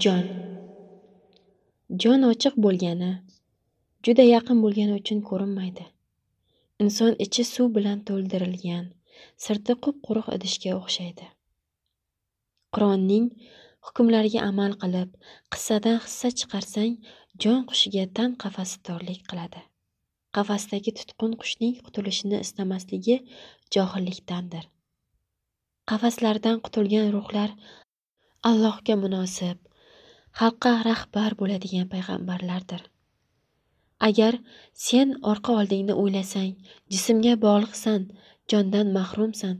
jon. Jon ochiq bo'lgani juda yaqin bo'lgani uchun ko'rinmaydi. Inson ichi suv bilan to'ldirilgan sirti qup quruq idishga o'xshaydi. Qur'onning hukmlariga amal qilib qissadan hissa chiqarsang jon qushiga tan qafasi torlik qiladi. Qafasdagi tutqun qushning qutulishini istamasligi johillikdandir. Qafaslardan qutulgan ruhlar allohga munosib xalqqa rahbar bo'ladigan payg'ambarlardir. Agar sen orqa oldingni o'ylasang jismga bog'liqsan jondan mahrumsan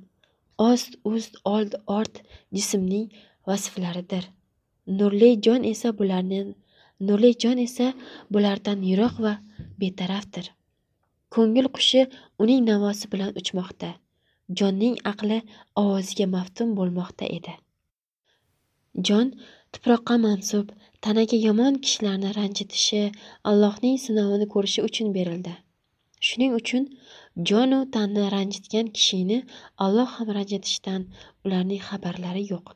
ost ust old ort jismning vasflaridir. Nurli jon esa bularni nurli jon esa bulardan yiroq va betarafdir. Ko'ngil qushi uning navosi bilan uchmoqda. Jonning aqli ovoziga maftun bo'lmoqda edi. Jon tuproqqa mansub tanaga yomon kishilarni ranjitishi allohning sinovini ko'rishi uchun berildi. Shuning uchun jonu tanni ranjitgan kishini alloh ham ranjitishidan ularning xabarlari yo'q.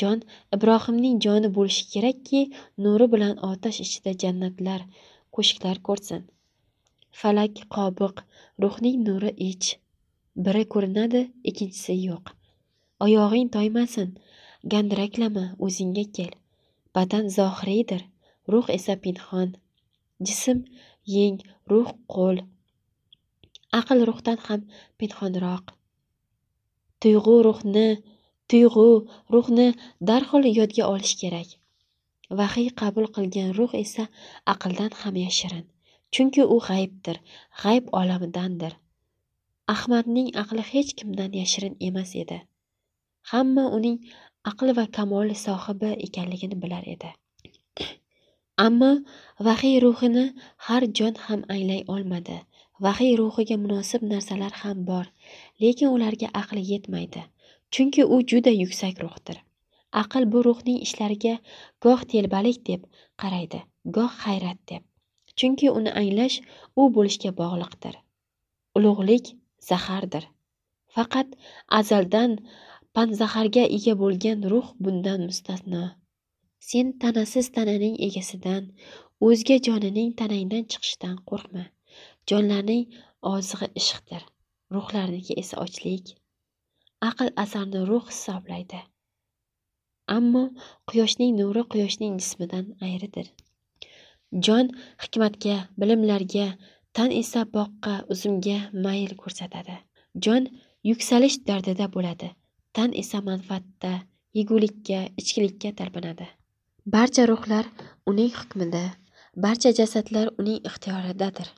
Jon ibrohimning joni bo'lishi kerakki nuri bilan otash ichida jannatlar qo'shiqlar ko'rsin. Falak qobiq ruhning nuri ich. Biri ko'rinadi ikkinchisi yo'q. Oyog'ing toymasin. Gandiraklama o'zingga kel. Badan zohiriydir. Ruh esa pinhon. Jism yeng ruh qo'l. Aql ruhdan ham pinhonroq. Tuyg'u ruhni tuyg'u ruhni darhol yodga olish kerak. Vahiy qabul qilgan ruh esa aqldan ham yashirin. Chunki u g'aybdir g'ayb olamidandir. Ahmadning aqli hech kimdan yashirin emas edi. Hamma uning aql va kamol sohibi ekanligini bilar edi. Ammo vahiy ruhini har jon ham anglay olmadi. Vahiy ruhiga munosib narsalar ham bor lekin ularga aqli yetmaydi chunki u juda yuksak ruhdir. Aql bu ruhning ishlariga goh telbalik deb qaraydi goh hayrat deb chunki uni anglash u bo'lishga bog'liqdir. Ulug'lik zahardir. Faqat azaldan panzaharga ega bo'lgan ruh bundan mustasno. Sen tanasiz tananing egasidan o'zga jonining tanangdan chiqishidan qo'rqma. Jonlarning ozig'i ishqdir ruhlarniki esa ochlik. Aql asarni ruh hisoblaydi. Ammo quyoshning nuri quyoshning jismidan ayridir jon hikmatga bilimlarga tan esa boqqa uzumga mayl ko'rsatadi. Jon yuksalish dardida bo'ladi. Tan esa manfaatda yegulikka ichkilikka talpinadi. Barcha ruhlar uning hukmida barcha jasadlar uning ixtiyoridadir.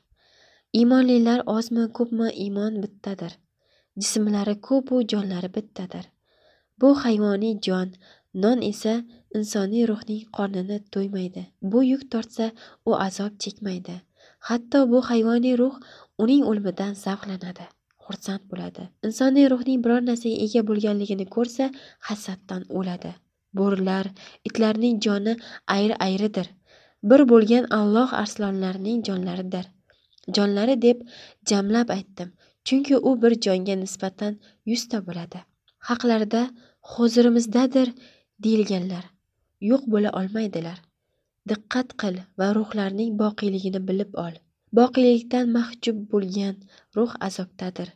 Iymonlilar ozmi ko'pmi iymon bittadir. Jismlari ko'pu jonlari bittadir. Bu hayvoniy jon non esa insoniy ruhning qornini to'ymaydi. Bu yuk tortsa u azob chekmaydi. Hatto bu hayvoniy ruh uning o'limidan zavqlanadi. Xursand bo'ladi. Insoniy ruhning biror narsaga ega bo'lganligini ko'rsa hasaddan o'ladi. Bo'rilar itlarning joni ayri ayridir bir bo'lgan alloh arslonlarining jonlaridir. Jonlari deb jamlab aytdim chunki u bir jonga nisbatan yuzta bo'ladi. Haqlarida huzurimizdadir deyilganlar. Yo'q bo'la olmaydilar. Diqqat qil va ruhlarning boqiyligini bilib ol. Boqiylikdan mahjub bo'lgan ruh azobdadir.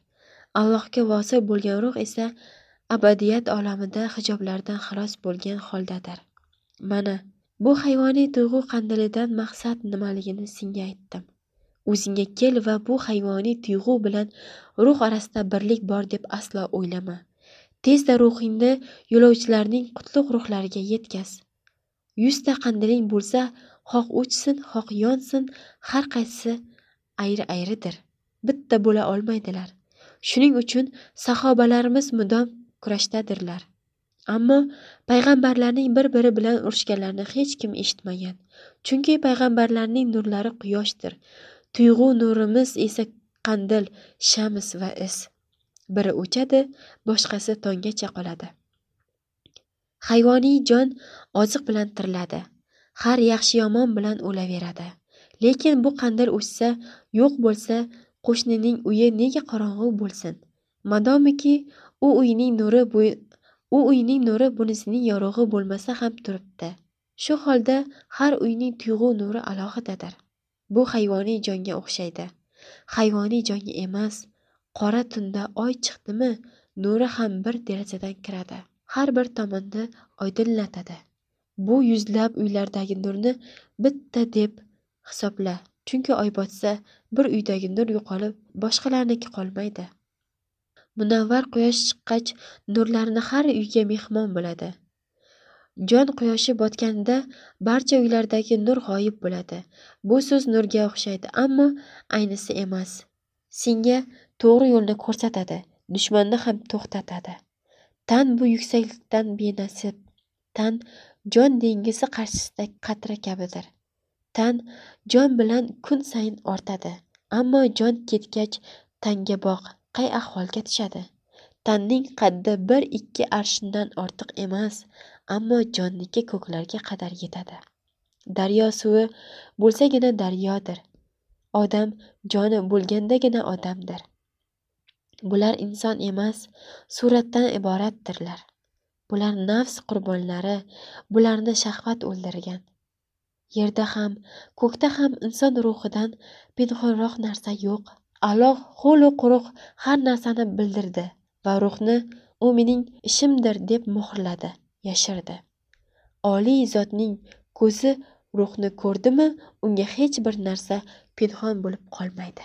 Allohga vosil bo'lgan ruh esa abadiyat olamida hijoblardan xalos bo'lgan holdadir. Mana bu hayvoniy tuyg'u qandilidan maqsad nimaligini senga aytdim. O'zingga kel va bu hayvoniy tuyg'u bilan ruh orasida birlik bor deb aslo o'ylama. Tezda ruhingni yo'lovchilarning qutlug' ruhlariga yetkaz. Yuzta qandiling bo'lsa xoh o'chsin xoh yonsin har qaysi ayri ayridir. Bitta bo'la olmaydilar. Shuning uchun sahobalarimiz mudom kurashdadirlar. Ammo payg'ambarlarning bir biri bilan urushganlarini hech kim eshitmagan. Chunki payg'ambarlarning nurlari quyoshdir. Tuyg'u nurimiz esa qandil shams va is. Biri o'chadi boshqasi tonggacha qoladi. Hayvoniy jon oziq bilan tiriladi. Har yaxshi yomon bilan o'laveradi. Lekin bu qandil o'chsa yo'q bo'lsa qo'shnining uyi nega qorong'u bo'lsin? Madomiki u uyning nuri u uyning nuri bunisining yorug'i bo'lmasa ham turibdi. Shu holda har uyning tuyg'u nuri alohidadir. Bu hayvoniy jonga o'xshaydi. Hayvoniy jonga emas qora tunda oy chiqdimi nuri ham bir derazadan kiradi. Har bir tomonni oydinlatadi. Bu yuzlab uylardagi nurni bitta deb hisobla. Chunki oy botsa bir uydagi nur yo'qolib boshqalarniki qolmaydi. Munavvar quyosh chiqqach nurlarni har uyga mehmon bo'ladi. Jon quyoshi botganda barcha uylardagi nur g'oyib bo'ladi. Bu so'z nurga o'xshaydi ammo aynisi emas. Senga to'g'ri yo'lni ko'rsatadi dushmanni ham to'xtatadi. Tan bu yuksaklikdan benasib tan jon dengizi qarshisidagi qatra kabidir. Tan jon bilan kun sayin ortadi ammo jon ketgach tanga boq qay ahvolga tushadi? Tanning qaddi bir ikki arshindan ortiq emas ammo jonniki ko'klarga qadar yetadi. Daryo suvi bo'lsagina daryodir. Odam joni bo'lgandagina odamdir. Bular inson emas suratdan iboratdirlar. Bular nafs qurbonlari bularni shahvat o'ldirgan. Yerda ham ko'kda ham inson ruhidan pinhonroq narsa yo'q. Alloh ho'lu quruq har narsani bildirdi va ruhni u mening ishimdir deb muhrladi yashirdi. Oliy zotning ko'zi ruhni ko'rdimi unga hech bir narsa pinhon bo'lib qolmaydi.